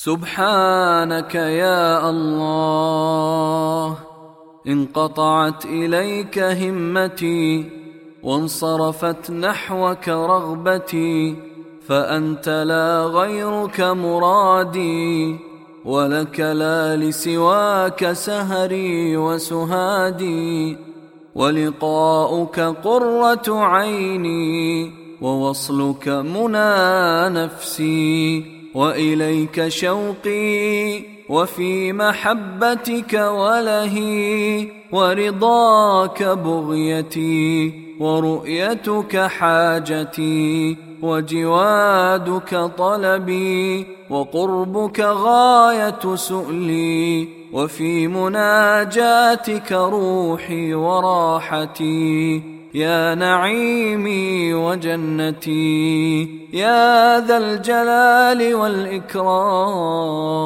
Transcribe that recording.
سبحانك يا الله. انقطعت إليك همتي وانصرفت نحوك رغبتي فأنت لا غيرك مرادي ولك لا لسواك سهري وسهادي. ولقاؤك قرة عيني ووصلك منى نفسي. وإليك شوقي وفي محبتك ولهي ورضاك بغيتي ورؤيتك حاجتي وجوادك طلبي وقربك غاية سؤلي وفي مناجاتك روحي وراحتي. يا نعيمي وجنتي يا ذا الجلال والإكرام.